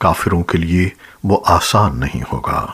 کافروں کے لیے وہ آسان نہیں ہوگا۔